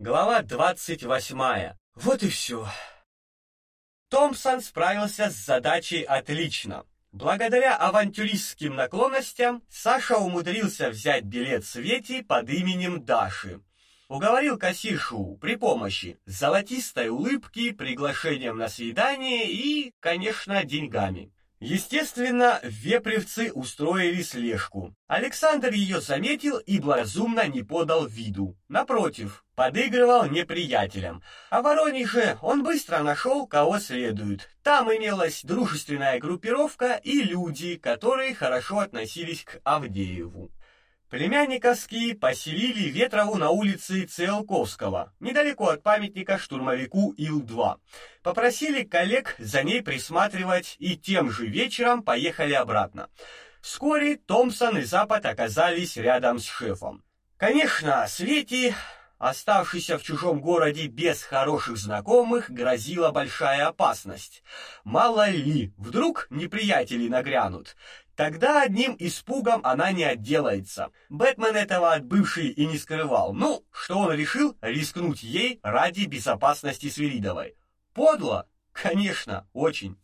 Глава двадцать восьмая. Вот и все. Томпсон справился с задачей отлично. Благодаря авантюристским наклонностям Саша умудрился взять билет Свете под именем Даши. Уговорил кассиршу при помощи золотистой улыбки, приглашением на свидание и, конечно, деньгами. Естественно, вепревцы устроили слежку. Александр ее заметил и благоразумно не подал виду. Напротив, подыгрывал неприятелям. А Воронеж же он быстро нашел, кого следует. Там имелась дружественная группировка и люди, которые хорошо относились к Авдееву. Племянниковские поселили Ветрову на улице Циолковского, недалеко от памятника штурмовику Ил-2. Попросили коллег за ней присматривать и тем же вечером поехали обратно. Вскоре Томпсон и Запад оказались рядом с шефом. Конечно, Свете, оставшейся в чужом городе без хороших знакомых, грозила большая опасность. Мало ли, вдруг неприятели нагрянут. Тогда одним испугом она не отделается. Бэтмен этого от бывшей и не скрывал. Ну, что он решил рискнуть ей ради безопасности Свиридовой. Подло? Конечно, очень.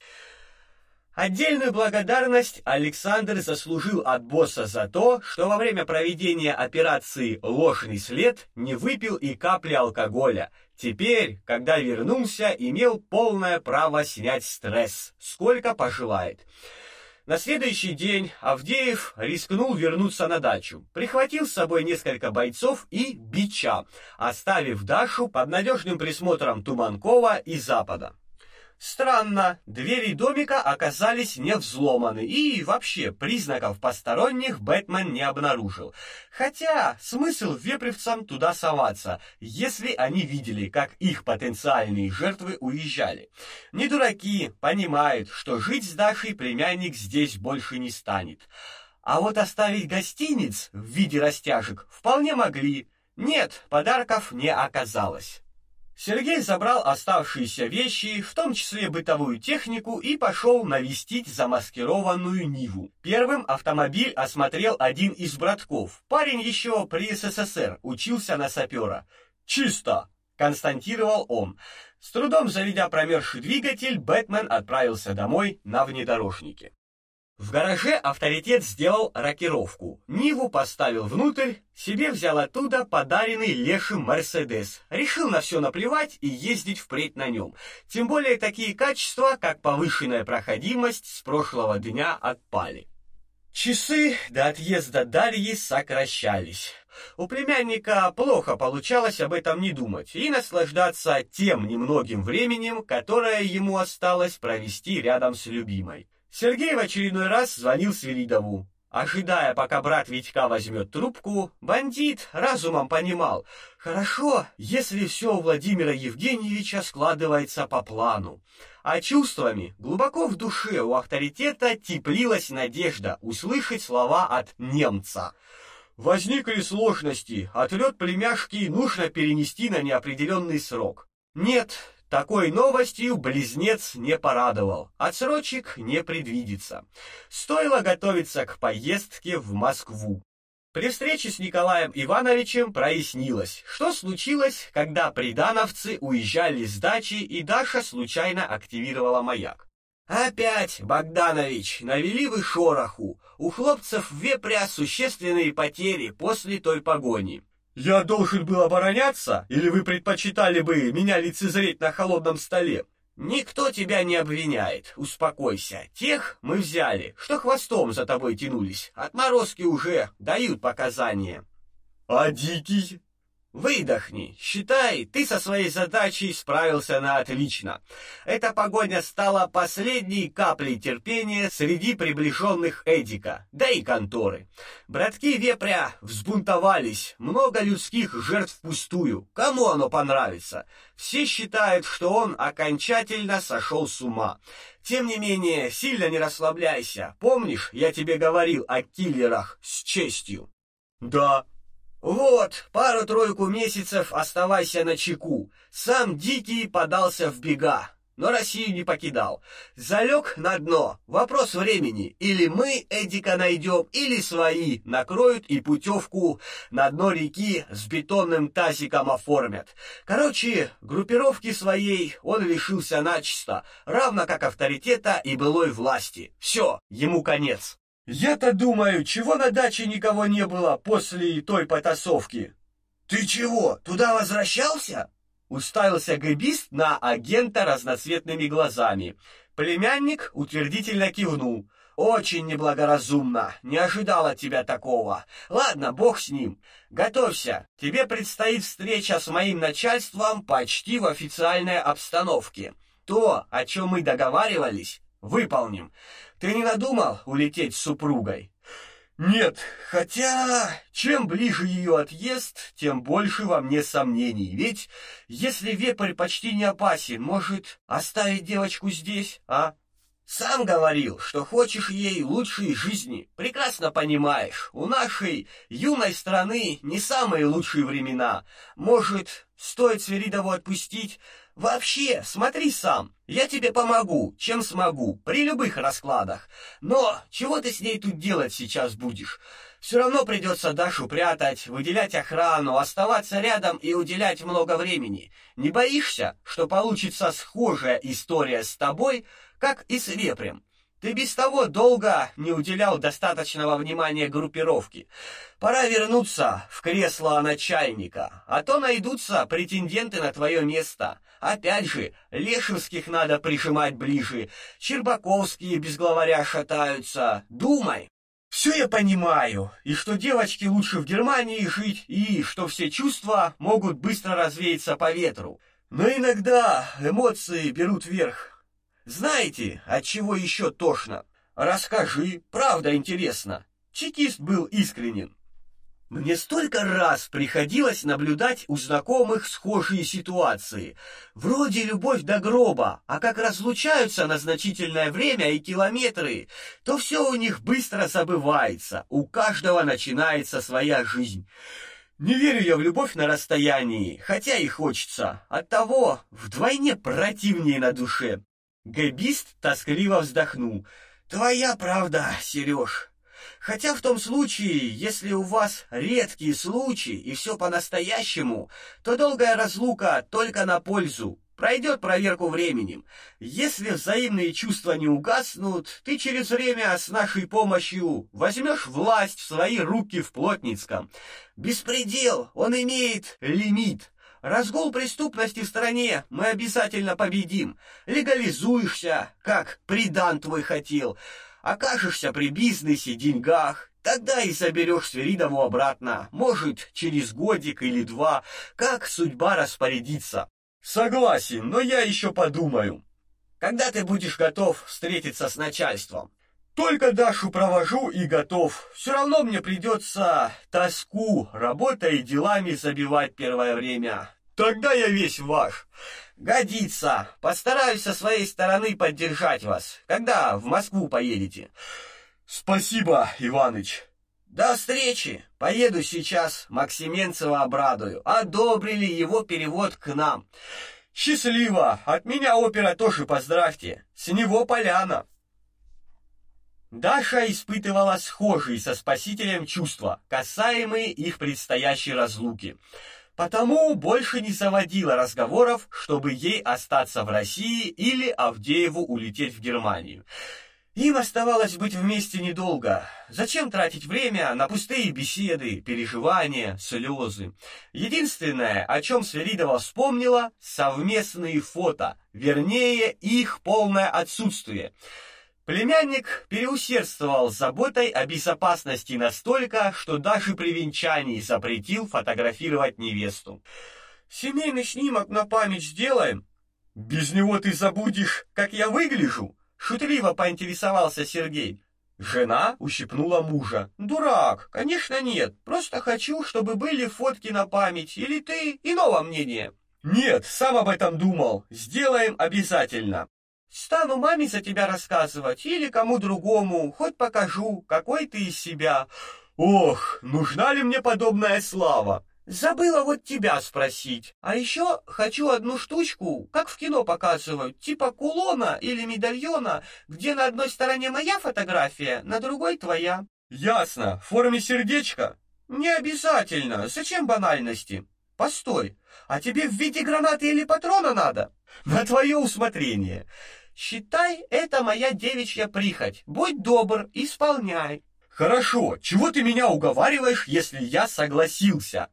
Отдельную благодарность Александр заслужил от босса за то, что во время проведения операции «Ложный след» не выпил и капли алкоголя. Теперь, когда вернулся, имел полное право снять стресс, сколько пожелает. На следующий день Авдеев рискнул вернуться на дачу. Прихватил с собой несколько бойцов и бича, оставив Дашу под надежным присмотром Туманкова и Запада. Странно, двери домика оказались не взломаны, и вообще признаков посторонних Бэтмен не обнаружил. Хотя смысл вепревцам туда соваться, если они видели, как их потенциальные жертвы уезжали. Не дураки, понимают, что жить с Дашей племянник здесь больше не станет. А вот оставить гостиниц в виде растяжек вполне могли. Нет, подарков не оказалось. Сергей забрал оставшиеся вещи, в том числе бытовую технику, и пошел навестить замаскированную Ниву. Первым автомобиль осмотрел один из братков. Парень еще при СССР учился на сапера. «Чисто!» — констатировал он. С трудом заведя промерзший двигатель, Бэтмен отправился домой на внедорожнике. В гараже авторитет сделал рокировку. Ниву поставил внутрь, себе взял оттуда подаренный Лешим Мерседес. Решил на все наплевать и ездить впредь на нем. Тем более такие качества, как повышенная проходимость, с прошлого дня отпали. Часы до отъезда Дарьи сокращались. У племянника плохо получалось об этом не думать и наслаждаться тем немногим временем, которое ему осталось провести рядом с любимой. Сергей в очередной раз звонил Свиридову. Ожидая, пока брат Витька возьмет трубку, бандит разумом понимал, хорошо, если все у Владимира Евгеньевича складывается по плану. А чувствами, глубоко в душе у авторитета теплилась надежда услышать слова от немца. Возникли сложности, отлет племяшки нужно перенести на неопределенный срок. Нет, такой новостью близнец не порадовал. Отсрочек не предвидится. Стоило готовиться к поездке в Москву. При встрече с Николаем Ивановичем прояснилось, что случилось, когда придановцы уезжали с дачи, и Даша случайно активировала маяк. Опять, Богданович, навели вы шороху. У хлопцев в вепря существенные потери после той погони. Я должен был обороняться, или вы предпочитали бы меня лицезреть на холодном столе? Никто тебя не обвиняет. Успокойся. Тех мы взяли, что хвостом за тобой тянулись. Отморозки уже дают показания. А дикий? Выдохни. Считай, ты со своей задачей справился на отлично. Эта погоня стала последней каплей терпения среди приближенных Эдика, да и конторы. Братки Вепря взбунтовались, много людских жертв пустую. Кому оно понравится? Все считают, что он окончательно сошел с ума. Тем не менее, сильно не расслабляйся. Помнишь, я тебе говорил о киллерах с честью? Да, вот, пару-тройку месяцев оставайся на чеку. Сам Дикий подался в бега. но Россию не покидал. Залег на дно. Вопрос времени. Или мы Эдика найдем, или свои накроют и путевку на дно реки с бетонным тазиком оформят. Короче, группировки своей он лишился начисто, равно как авторитета и былой власти. Все, ему конец. Я-то думаю, чего на даче никого не было после той потасовки? Ты чего, туда возвращался? Уставился гэбист на агента разноцветными глазами. Племянник утвердительно кивнул. Очень неблагоразумно. Не ожидал от тебя такого. Ладно, бог с ним. Готовься. Тебе предстоит встреча с моим начальством почти в официальной обстановке. То, о чем мы договаривались, выполним. Ты не надумал улететь с супругой? Нет, хотя чем ближе ее отъезд, тем больше во мне сомнений. Ведь если вепрь почти не опасен, может оставить девочку здесь, а? Сам говорил, что хочешь ей лучшей жизни. Прекрасно понимаешь, у нашей юной страны не самые лучшие времена. Может, стоит Свиридову отпустить? Вообще, смотри сам. Я тебе помогу, чем смогу, при любых раскладах. Но чего ты с ней тут делать сейчас будешь? Все равно придется Дашу прятать, выделять охрану, оставаться рядом и уделять много времени. Не боишься, что получится схожая история с тобой, как и с вепрем. Ты без того долго не уделял достаточного внимания группировке. Пора вернуться в кресло начальника, а то найдутся претенденты на твое место. Опять же, Лешевских надо прижимать ближе, Щербаковские без главаря шатаются. Думай. Все я понимаю, и что девочки лучше в Германии жить, и что все чувства могут быстро развеяться по ветру. Но иногда эмоции берут верх. Знаете, от чего еще тошно? Расскажи, правда интересно. Чекист был искренен. Мне столько раз приходилось наблюдать у знакомых схожие ситуации. Вроде любовь до гроба, а как разлучаются на значительное время и километры, то все у них быстро забывается, у каждого начинается своя жизнь. Не верю я в любовь на расстоянии, хотя и хочется. Оттого вдвойне противнее на душе. Гэбист тоскливо вздохнул. Твоя правда, Сереж. Хотя в том случае, если у вас редкие случаи и все по-настоящему, то долгая разлука только на пользу. Пройдет проверку временем. Если взаимные чувства не угаснут, ты через время с нашей помощью возьмешь власть в свои руки в Плотницком. Беспредел, он имеет лимит. Разгул преступности в стране мы обязательно победим. Легализуешься, как придан твой хотел. Окажешься при бизнесе, деньгах. Тогда и соберешь Свиридову обратно. Может, через годик или два. Как судьба распорядится. Согласен, но я еще подумаю. Когда ты будешь готов встретиться с начальством? Только Дашу провожу и готов. Все равно мне придется тоску, работой и делами забивать первое время. Тогда я весь ваш. Годится. Постараюсь со своей стороны поддержать вас. Когда в Москву поедете? Спасибо, Иваныч. До встречи. Поеду сейчас Максименцева обрадую. Одобрили его перевод к нам. Счастливо. От меня опера тоже поздравьте. С него поляна. Даша испытывала схожие со спасителем чувства, касаемые их предстоящей разлуки. Потому больше не заводила разговоров, чтобы ей остаться в России или Авдееву улететь в Германию. Им оставалось быть вместе недолго. Зачем тратить время на пустые беседы, переживания, слезы? Единственное, о чем Свиридова вспомнила, совместные фото, вернее, их полное отсутствие – Племянник переусердствовал с заботой о безопасности настолько, что даже при венчании запретил фотографировать невесту. «Семейный снимок на память сделаем?» «Без него ты забудешь, как я выгляжу?» Шутливо поинтересовался Сергей. Жена ущипнула мужа. «Дурак! Конечно нет. Просто хочу, чтобы были фотки на память. Или ты иного мнения?» «Нет, сам об этом думал. Сделаем обязательно. Стану маме за тебя рассказывать или кому другому, хоть покажу, какой ты из себя. Ох, нужна ли мне подобная слава? Забыла вот тебя спросить. А еще хочу одну штучку, как в кино показывают, типа кулона или медальона, где на одной стороне моя фотография, на другой твоя. Ясно. В форме сердечка? Не обязательно. Зачем банальности? Постой. А тебе в виде гранаты или патрона надо? На твое усмотрение. Считай, это моя девичья прихоть. Будь добр, исполняй. Хорошо. Чего ты меня уговариваешь, если я согласился?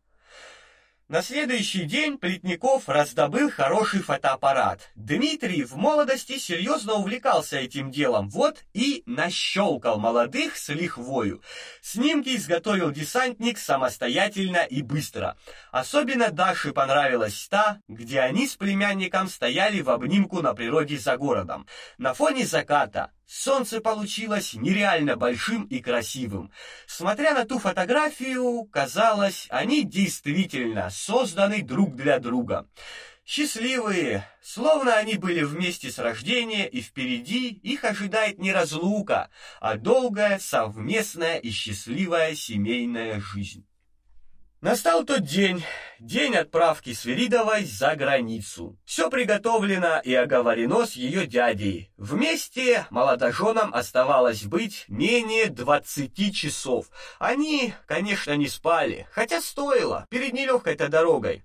На следующий день Плетников раздобыл хороший фотоаппарат. Дмитрий в молодости серьезно увлекался этим делом, вот и нащелкал молодых с лихвою. Снимки изготовил десантник самостоятельно и быстро. Особенно Даше понравилась та, где они с племянником стояли в обнимку на природе за городом. На фоне заката Солнце получилось нереально большим и красивым. Смотря на ту фотографию, казалось, они действительно созданы друг для друга. Счастливые, словно они были вместе с рождения, и впереди их ожидает не разлука, а долгая, совместная и счастливая семейная жизнь. Настал тот день, день отправки Свиридовой за границу. Все приготовлено и оговорено с ее дядей. Вместе молодоженам оставалось быть менее двадцати часов. Они, конечно, не спали, хотя стоило, перед нелегкой-то дорогой.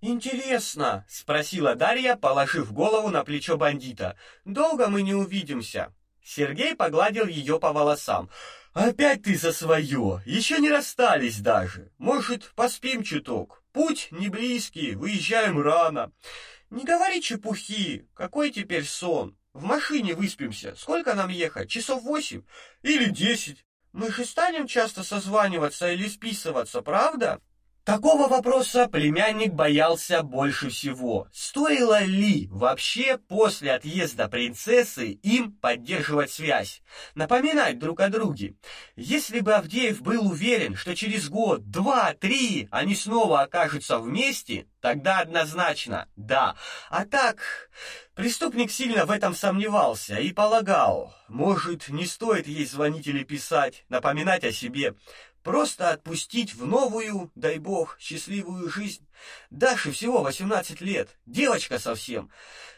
«Интересно», — спросила Дарья, положив голову на плечо бандита. «Долго мы не увидимся?» Сергей погладил ее по волосам. Опять ты за свое. Еще не расстались даже. Может, поспим чуток. Путь не близкий, выезжаем рано. Не говори чепухи. Какой теперь сон? В машине выспимся. Сколько нам ехать? Часов восемь или десять? Мы же станем часто созваниваться или списываться, правда? Такого вопроса племянник боялся больше всего. Стоило ли вообще после отъезда принцессы им поддерживать связь, напоминать друг о друге? Если бы Авдеев был уверен, что через год, два, три они снова окажутся вместе, тогда однозначно да. А так, преступник сильно в этом сомневался и полагал, может, не стоит ей звонить или писать, напоминать о себе. Просто отпустить в новую, дай бог, счастливую жизнь. Даше всего 18 лет, девочка совсем.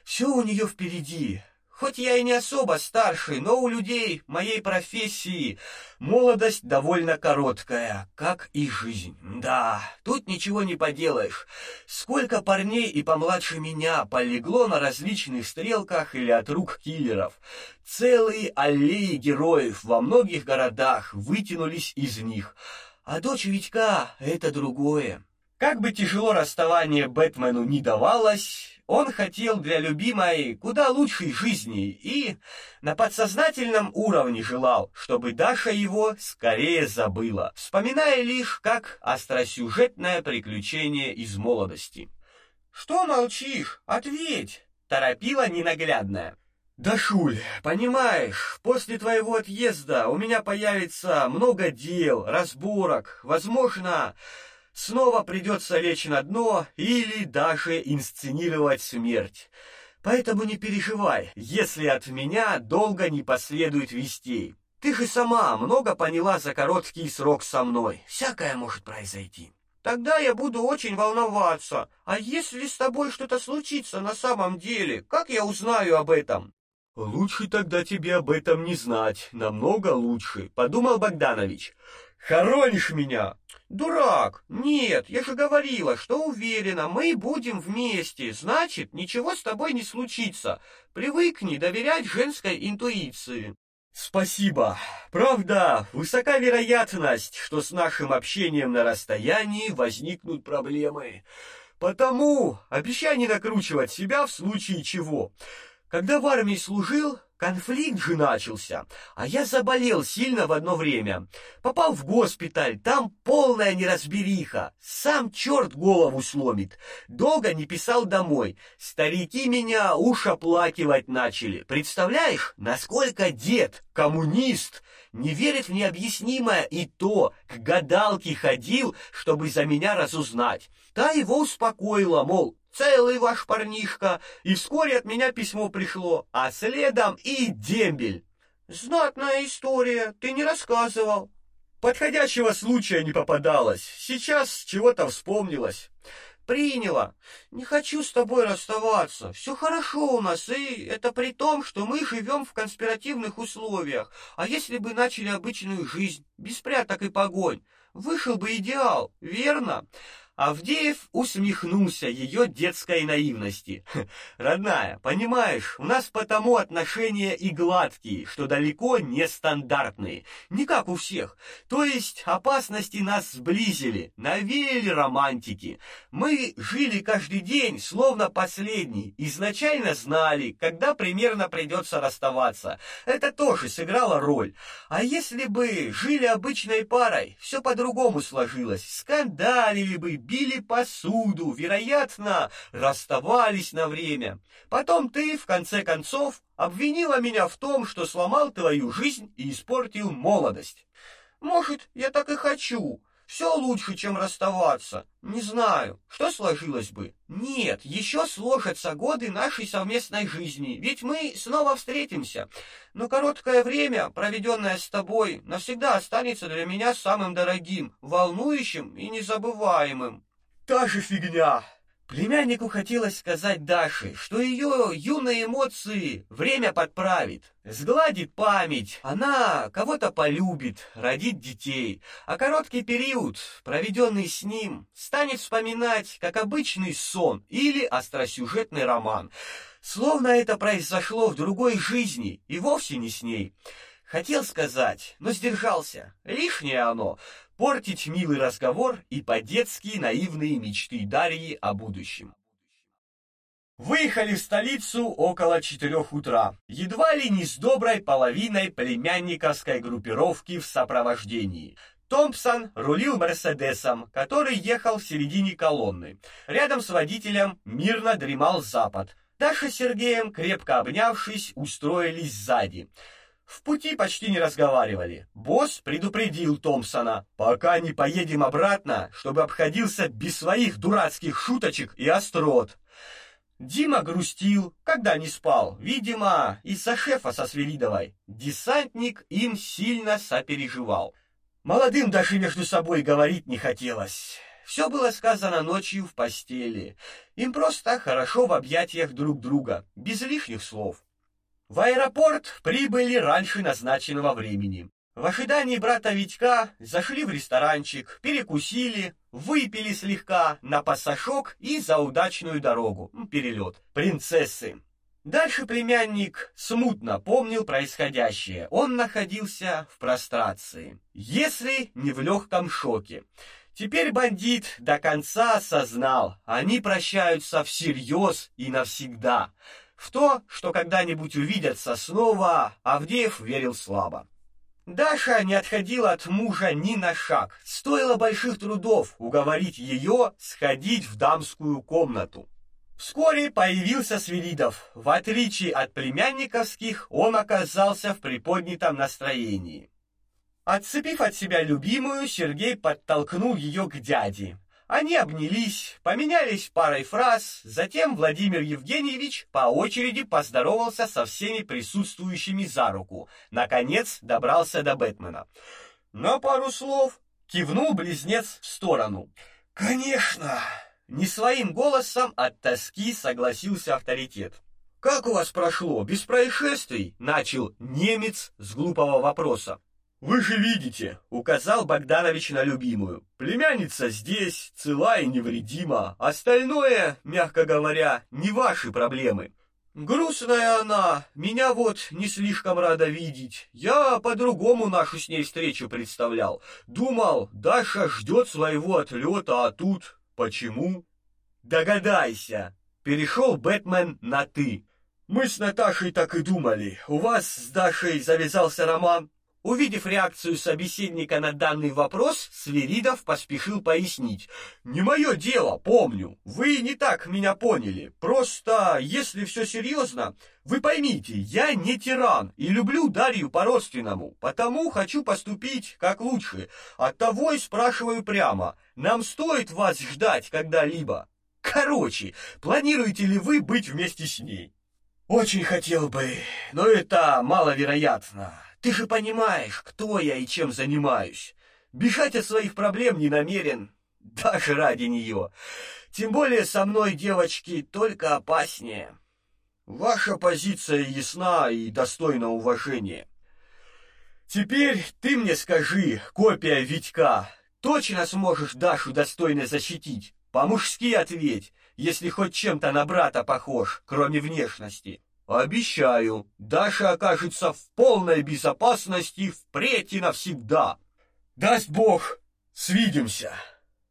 Все у нее впереди. Хоть я и не особо старший, но у людей моей профессии молодость довольно короткая, как и жизнь. Да, тут ничего не поделаешь. Сколько парней и помладше меня полегло на различных стрелках или от рук киллеров. Целые аллеи героев во многих городах вытянулись из них. А дочь Витька — это другое. Как бы тяжело расставание Бэтмену не давалось, он хотел для любимой куда лучшей жизни и на подсознательном уровне желал, чтобы Даша его скорее забыла, вспоминая лишь как остросюжетное приключение из молодости. «Что молчишь? Ответь!» — торопила ненаглядная. «Дашуль, понимаешь, после твоего отъезда у меня появится много дел, разборок, возможно...» снова придется лечь на дно или даже инсценировать смерть. Поэтому не переживай, если от меня долго не последует вестей. Ты же сама много поняла за короткий срок со мной. Всякое может произойти. Тогда я буду очень волноваться. А если с тобой что-то случится на самом деле, как я узнаю об этом? Лучше тогда тебе об этом не знать, намного лучше, подумал Богданович. Хоронишь меня? Дурак! Нет, я же говорила, что уверена, мы будем вместе. Значит, ничего с тобой не случится. Привыкни доверять женской интуиции. Спасибо. Правда, высока вероятность, что с нашим общением на расстоянии возникнут проблемы. Потому обещай не накручивать себя в случае чего. Когда в армии служил, Конфликт же начался, а я заболел сильно в одно время. Попал в госпиталь, там полная неразбериха. Сам черт голову сломит. Долго не писал домой. Старики меня уж оплакивать начали. Представляешь, насколько дед, коммунист, не верит в необъяснимое и то, к гадалке ходил, чтобы за меня разузнать. Та его успокоила, мол, целый ваш парнишка, и вскоре от меня письмо пришло, а следом и дембель. Знатная история, ты не рассказывал. Подходящего случая не попадалось. Сейчас чего-то вспомнилось. Приняла. Не хочу с тобой расставаться. Все хорошо у нас, и это при том, что мы живем в конспиративных условиях. А если бы начали обычную жизнь, без пряток и погонь, вышел бы идеал, верно? Авдеев усмехнулся ее детской наивности. Родная, понимаешь, у нас потому отношения и гладкие, что далеко не стандартные, не как у всех. То есть опасности нас сблизили, навеяли романтики. Мы жили каждый день, словно последний, изначально знали, когда примерно придется расставаться. Это тоже сыграло роль. А если бы жили обычной парой, все по-другому сложилось. Скандалили бы, били посуду, вероятно, расставались на время. Потом ты, в конце концов, обвинила меня в том, что сломал твою жизнь и испортил молодость. Может, я так и хочу, все лучше, чем расставаться. Не знаю, что сложилось бы. Нет, еще сложатся годы нашей совместной жизни, ведь мы снова встретимся. Но короткое время, проведенное с тобой, навсегда останется для меня самым дорогим, волнующим и незабываемым. Та же фигня. Племяннику хотелось сказать Даше, что ее юные эмоции время подправит, сгладит память, она кого-то полюбит, родит детей, а короткий период, проведенный с ним, станет вспоминать как обычный сон или остросюжетный роман, словно это произошло в другой жизни и вовсе не с ней. Хотел сказать, но сдержался. Лишнее оно портить милый разговор и по-детски наивные мечты Дарьи о будущем. Выехали в столицу около четырех утра, едва ли не с доброй половиной племянниковской группировки в сопровождении. Томпсон рулил Мерседесом, который ехал в середине колонны. Рядом с водителем мирно дремал Запад. Даша с Сергеем, крепко обнявшись, устроились сзади. В пути почти не разговаривали. Босс предупредил Томпсона, пока не поедем обратно, чтобы обходился без своих дурацких шуточек и острот. Дима грустил, когда не спал, видимо, из-за шефа со Свиридовой. Десантник им сильно сопереживал. Молодым даже между собой говорить не хотелось. Все было сказано ночью в постели. Им просто хорошо в объятиях друг друга, без лишних слов. В аэропорт прибыли раньше назначенного времени. В ожидании брата Витька зашли в ресторанчик, перекусили, выпили слегка на пассажок и за удачную дорогу, перелет, принцессы. Дальше племянник смутно помнил происходящее. Он находился в прострации, если не в легком шоке. Теперь бандит до конца осознал, они прощаются всерьез и навсегда. В то, что когда-нибудь увидятся снова, Авдеев верил слабо. Даша не отходила от мужа ни на шаг. Стоило больших трудов уговорить ее сходить в дамскую комнату. Вскоре появился Свиридов. В отличие от племянниковских, он оказался в приподнятом настроении. Отцепив от себя любимую, Сергей подтолкнул ее к дяде. Они обнялись, поменялись парой фраз, затем Владимир Евгеньевич по очереди поздоровался со всеми присутствующими за руку. Наконец добрался до Бэтмена. На пару слов кивнул близнец в сторону. Конечно, не своим голосом от тоски согласился авторитет. Как у вас прошло без происшествий? начал немец с глупого вопроса. «Вы же видите», — указал Богданович на любимую. «Племянница здесь, цела и невредима. Остальное, мягко говоря, не ваши проблемы». «Грустная она, меня вот не слишком рада видеть. Я по-другому нашу с ней встречу представлял. Думал, Даша ждет своего отлета, а тут... Почему?» «Догадайся!» Перешел Бэтмен на «ты». «Мы с Наташей так и думали. У вас с Дашей завязался роман?» Увидев реакцию собеседника на данный вопрос, Свиридов поспешил пояснить. «Не мое дело, помню. Вы не так меня поняли. Просто, если все серьезно, вы поймите, я не тиран и люблю Дарью по-родственному, потому хочу поступить как лучше. Оттого и спрашиваю прямо, нам стоит вас ждать когда-либо? Короче, планируете ли вы быть вместе с ней?» «Очень хотел бы, но это маловероятно». Ты же понимаешь, кто я и чем занимаюсь. Бежать от своих проблем не намерен, даже ради нее. Тем более со мной, девочки, только опаснее. Ваша позиция ясна и достойна уважения. Теперь ты мне скажи, копия Витька, точно сможешь Дашу достойно защитить? По-мужски ответь, если хоть чем-то на брата похож, кроме внешности. Обещаю, Даша окажется в полной безопасности впредь и навсегда. Даст Бог, свидимся.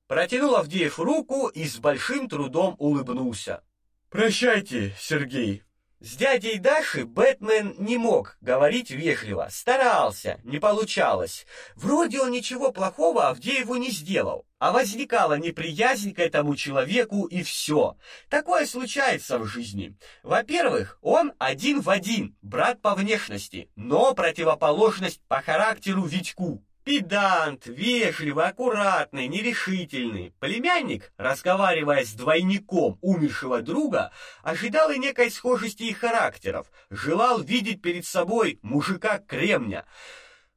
Протянул Авдеев руку и с большим трудом улыбнулся. Прощайте, Сергей. С дядей Дашей Бэтмен не мог говорить вежливо, старался, не получалось. Вроде он ничего плохого Авдееву не сделал, а возникала неприязнь к этому человеку и все. Такое случается в жизни. Во-первых, он один в один, брат по внешности, но противоположность по характеру Витьку. Педант, вежливый, аккуратный, нерешительный. Племянник, разговаривая с двойником умершего друга, ожидал и некой схожести их характеров, желал видеть перед собой мужика кремня.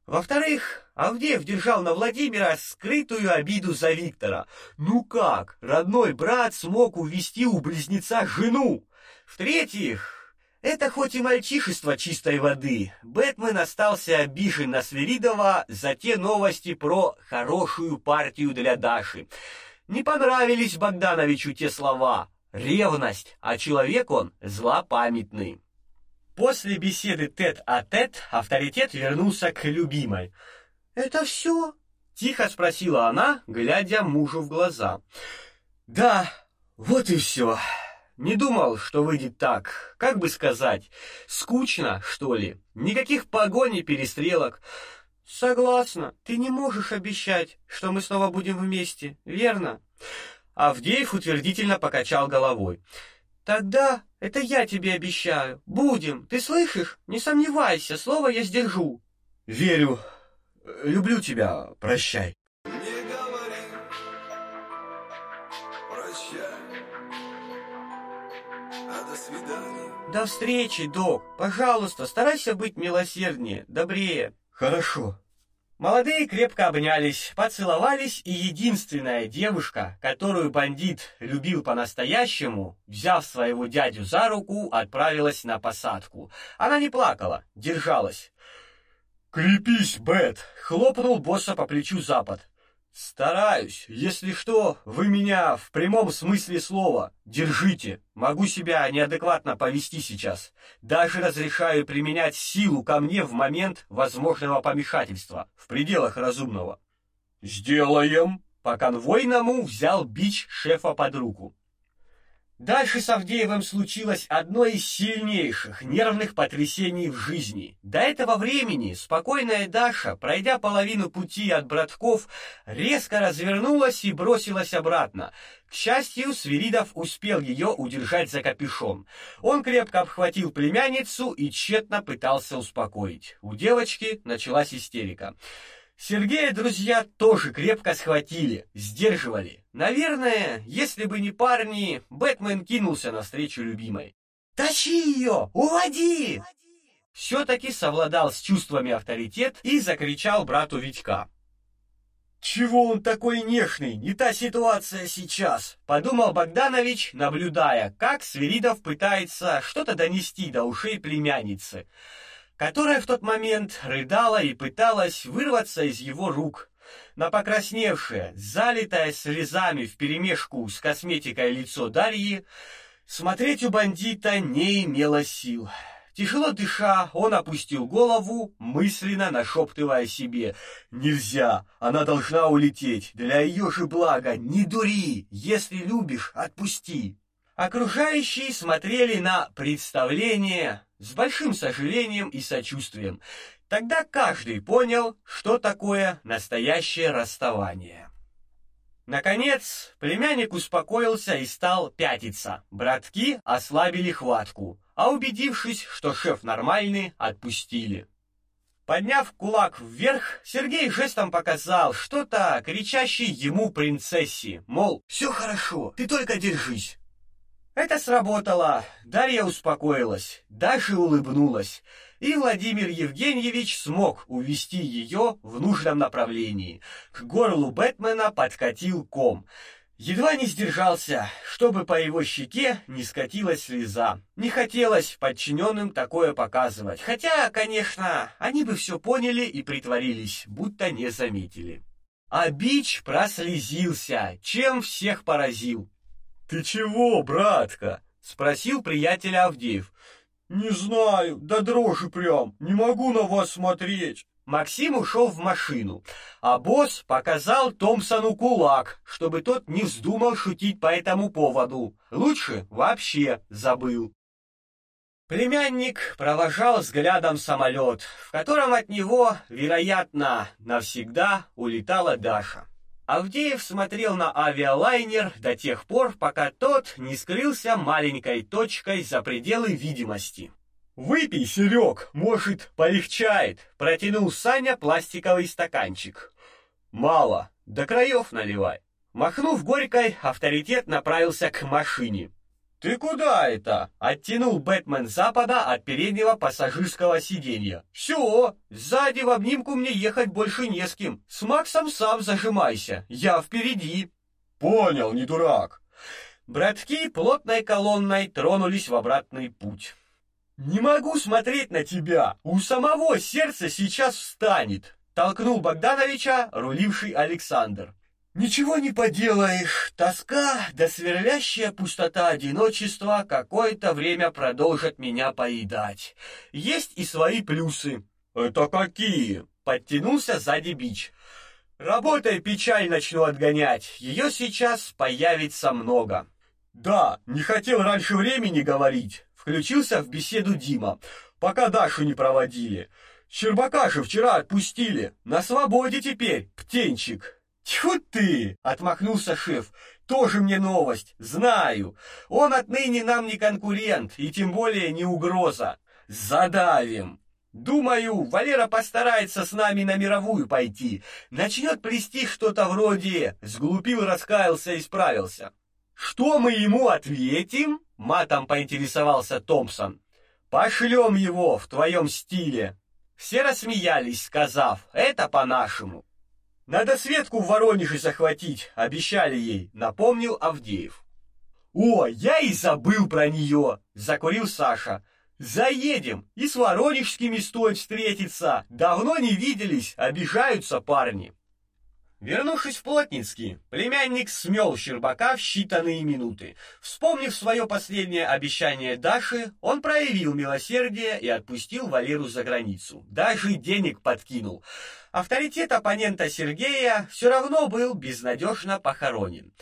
Во-вторых, Авдеев держал на Владимира скрытую обиду за Виктора. Ну как, родной брат смог увести у близнеца жену? В-третьих, это хоть и мальчишество чистой воды, Бэтмен остался обижен на Свиридова за те новости про хорошую партию для Даши. Не понравились Богдановичу те слова. Ревность, а человек он злопамятный. После беседы тет-а-тет авторитет вернулся к любимой. «Это все?» — тихо спросила она, глядя мужу в глаза. «Да, вот и все». Не думал, что выйдет так, как бы сказать, скучно, что ли. Никаких погонь и перестрелок. Согласна, ты не можешь обещать, что мы снова будем вместе, верно? Авдеев утвердительно покачал головой. Тогда это я тебе обещаю. Будем. Ты слышишь? Не сомневайся, слово я сдержу. Верю. Люблю тебя. Прощай. До встречи, док. Пожалуйста, старайся быть милосерднее, добрее. Хорошо. Молодые крепко обнялись, поцеловались, и единственная девушка, которую бандит любил по-настоящему, взяв своего дядю за руку, отправилась на посадку. Она не плакала, держалась. «Крепись, Бет!» — хлопнул босса по плечу Запад. Стараюсь. Если что, вы меня в прямом смысле слова держите. Могу себя неадекватно повести сейчас. Даже разрешаю применять силу ко мне в момент возможного помешательства, в пределах разумного. Сделаем. По конвойному взял бич шефа под руку. Дальше с Авдеевым случилось одно из сильнейших нервных потрясений в жизни. До этого времени спокойная Даша, пройдя половину пути от братков, резко развернулась и бросилась обратно. К счастью, Свиридов успел ее удержать за капюшон. Он крепко обхватил племянницу и тщетно пытался успокоить. У девочки началась истерика. Сергея друзья тоже крепко схватили, сдерживали. Наверное, если бы не парни, Бэтмен кинулся навстречу любимой. «Тащи ее! Уводи!» Все-таки совладал с чувствами авторитет и закричал брату Витька. «Чего он такой нежный? Не та ситуация сейчас!» — подумал Богданович, наблюдая, как Свиридов пытается что-то донести до ушей племянницы которая в тот момент рыдала и пыталась вырваться из его рук. На покрасневшее, залитое слезами вперемешку с косметикой лицо Дарьи, смотреть у бандита не имело сил. Тяжело дыша, он опустил голову, мысленно нашептывая себе «Нельзя, она должна улететь, для ее же блага, не дури, если любишь, отпусти». Окружающие смотрели на представление с большим сожалением и сочувствием. Тогда каждый понял, что такое настоящее расставание. Наконец, племянник успокоился и стал пятиться. Братки ослабили хватку, а убедившись, что шеф нормальный, отпустили. Подняв кулак вверх, Сергей жестом показал что-то кричащей ему принцессе, мол, «Все хорошо, ты только держись». Это сработало. Дарья успокоилась, даже улыбнулась. и Владимир Евгеньевич смог увести ее в нужном направлении. К горлу Бэтмена подкатил ком. Едва не сдержался, чтобы по его щеке не скатилась слеза. Не хотелось подчиненным такое показывать. Хотя, конечно, они бы все поняли и притворились, будто не заметили. А Бич прослезился, чем всех поразил. «Ты чего, братка?» — спросил приятель Авдеев. «Не знаю, да дрожи прям, не могу на вас смотреть». Максим ушел в машину, а босс показал Томпсону кулак, чтобы тот не вздумал шутить по этому поводу. Лучше вообще забыл. Племянник провожал взглядом самолет, в котором от него, вероятно, навсегда улетала Даша. Авдеев смотрел на авиалайнер до тех пор, пока тот не скрылся маленькой точкой за пределы видимости. «Выпей, Серег, может, полегчает», — протянул Саня пластиковый стаканчик. «Мало, до краев наливай». Махнув горькой, авторитет направился к машине. «Ты куда это?» — оттянул Бэтмен запада от переднего пассажирского сиденья. «Все, сзади в обнимку мне ехать больше не с кем. С Максом сам зажимайся, я впереди». «Понял, не дурак». Братки плотной колонной тронулись в обратный путь. «Не могу смотреть на тебя! У самого сердце сейчас встанет!» Толкнул Богдановича, руливший Александр. «Ничего не поделаешь, тоска да сверлящая пустота одиночества какое-то время продолжат меня поедать. Есть и свои плюсы». «Это какие?» — подтянулся сзади Бич. «Работай, печаль начну отгонять, ее сейчас появится много». «Да, не хотел раньше времени говорить, Включился в беседу Дима. Пока Дашу не проводили. Щербака же вчера отпустили. На свободе теперь, птенчик. Тьфу ты! Отмахнулся шеф. Тоже мне новость. Знаю. Он отныне нам не конкурент и тем более не угроза. Задавим. Думаю, Валера постарается с нами на мировую пойти. Начнет плести что-то вроде «сглупил, раскаялся, исправился». Что мы ему ответим? Матом поинтересовался Томпсон. Пошлем его в твоем стиле. Все рассмеялись, сказав, это по-нашему. Надо Светку в Воронеже захватить, обещали ей, напомнил Авдеев. О, я и забыл про нее, закурил Саша. Заедем, и с воронежскими стоит встретиться. Давно не виделись, обижаются парни. Вернувшись в Плотницкий, племянник смел Щербака в считанные минуты. Вспомнив свое последнее обещание Даши, он проявил милосердие и отпустил Валеру за границу. Даже денег подкинул. Авторитет оппонента Сергея все равно был безнадежно похоронен.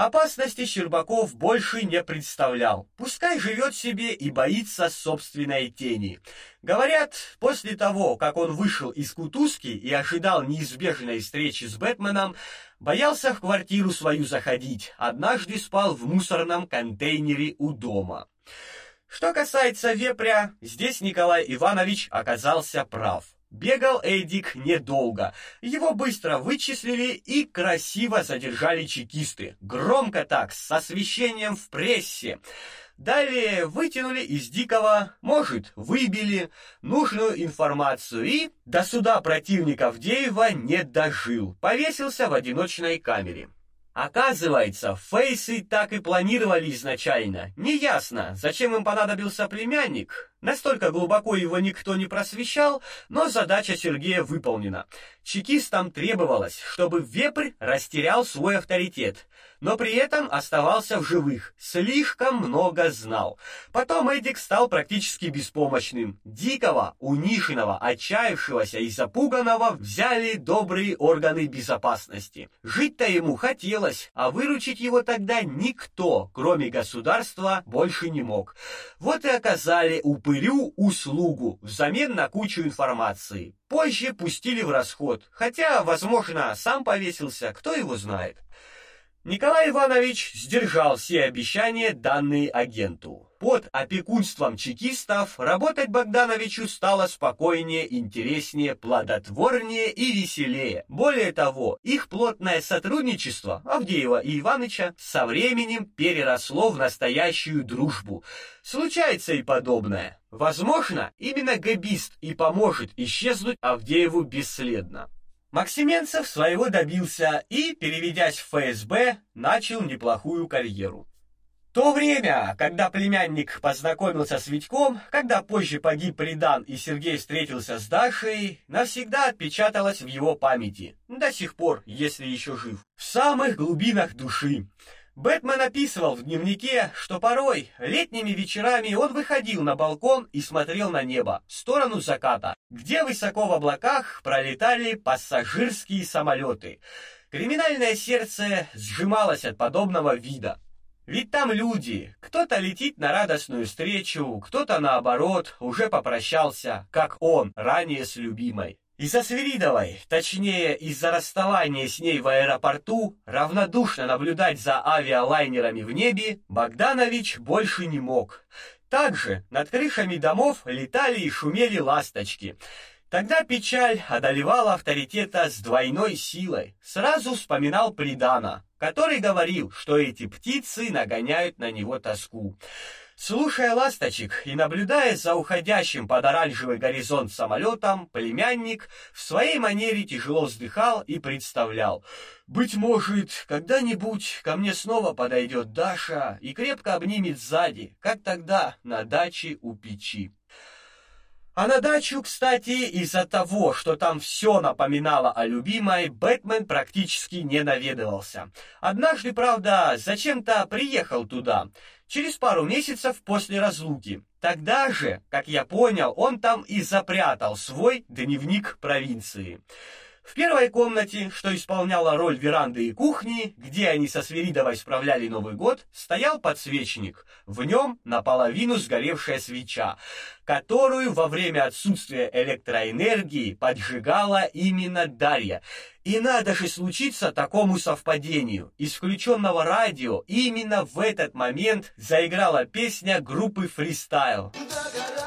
Опасности Щербаков больше не представлял. Пускай живет себе и боится собственной тени. Говорят, после того, как он вышел из кутузки и ожидал неизбежной встречи с Бэтменом, боялся в квартиру свою заходить. Однажды спал в мусорном контейнере у дома. Что касается вепря, здесь Николай Иванович оказался прав. Бегал Эдик недолго. Его быстро вычислили и красиво задержали чекисты. Громко так, с освещением в прессе. Далее вытянули из Дикого, может, выбили нужную информацию и до суда противника Авдеева не дожил. Повесился в одиночной камере. Оказывается, фейсы так и планировали изначально. Неясно, зачем им понадобился племянник. Настолько глубоко его никто не просвещал, но задача Сергея выполнена. Чекистам требовалось, чтобы Вепрь растерял свой авторитет но при этом оставался в живых, слишком много знал. Потом Эдик стал практически беспомощным. Дикого, униженного, отчаявшегося и запуганного взяли добрые органы безопасности. Жить-то ему хотелось, а выручить его тогда никто, кроме государства, больше не мог. Вот и оказали упырю услугу взамен на кучу информации. Позже пустили в расход, хотя, возможно, сам повесился, кто его знает. Николай Иванович сдержал все обещания, данные агенту. Под опекунством чекистов работать Богдановичу стало спокойнее, интереснее, плодотворнее и веселее. Более того, их плотное сотрудничество Авдеева и Иваныча со временем переросло в настоящую дружбу. Случается и подобное. Возможно, именно габист и поможет исчезнуть Авдееву бесследно. Максименцев своего добился и, переведясь в ФСБ, начал неплохую карьеру. То время, когда племянник познакомился с Витьком, когда позже погиб Придан и Сергей встретился с Дашей, навсегда отпечаталось в его памяти, до сих пор, если еще жив, в самых глубинах души. Бэтмен описывал в дневнике, что порой летними вечерами он выходил на балкон и смотрел на небо, в сторону заката, где высоко в облаках пролетали пассажирские самолеты. Криминальное сердце сжималось от подобного вида. Ведь там люди, кто-то летит на радостную встречу, кто-то наоборот уже попрощался, как он ранее с любимой. Из-за Свиридовой, точнее, из-за расставания с ней в аэропорту, равнодушно наблюдать за авиалайнерами в небе Богданович больше не мог. Также над крышами домов летали и шумели ласточки. Тогда печаль одолевала авторитета с двойной силой. Сразу вспоминал Придана, который говорил, что эти птицы нагоняют на него тоску. Слушая ласточек и наблюдая за уходящим под оранжевый горизонт самолетом, племянник в своей манере тяжело вздыхал и представлял: быть может, когда-нибудь ко мне снова подойдет Даша и крепко обнимет сзади, как тогда на даче у печи. А на дачу, кстати, из-за того, что там все напоминало о любимой, Бэтмен практически не наведывался. Однажды, правда, зачем-то приехал туда, через пару месяцев после разлуки. Тогда же, как я понял, он там и запрятал свой дневник провинции. В первой комнате, что исполняла роль веранды и кухни, где они со Свиридовой справляли Новый год, стоял подсвечник. В нем наполовину сгоревшая свеча, которую во время отсутствия электроэнергии поджигала именно Дарья. И надо же случиться такому совпадению. Из включенного радио именно в этот момент заиграла песня группы. Догорает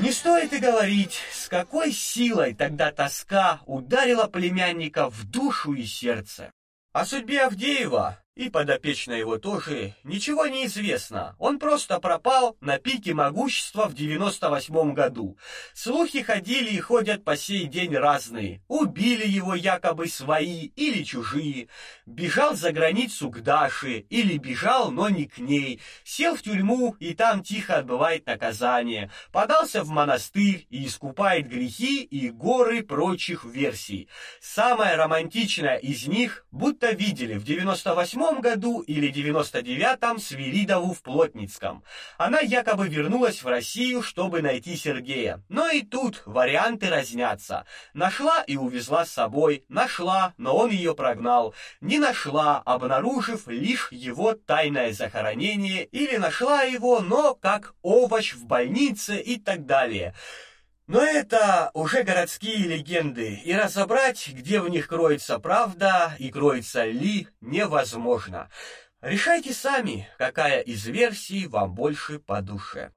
Не стоит и говорить, с какой силой тогда тоска ударила племянника в душу и сердце. О судьбе Авдеева и подопечной его тоже ничего не известно. Он просто пропал на пике могущества в 98 году. Слухи ходили и ходят по сей день разные. Убили его якобы свои или чужие. Бежал за границу к Даше или бежал, но не к ней. Сел в тюрьму и там тихо отбывает наказание. Подался в монастырь и искупает грехи и горы прочих версий. Самая романтичная из них, будто видели в 98 году или 99-м Свиридову в Плотницком. Она якобы вернулась в Россию, чтобы найти Сергея. Но и тут варианты разнятся. Нашла и увезла с собой, нашла, но он ее прогнал. Не нашла, обнаружив лишь его тайное захоронение, или нашла его, но как овощ в больнице и так далее. Но это уже городские легенды, и разобрать, где в них кроется правда и кроется ли, невозможно. Решайте сами, какая из версий вам больше по душе.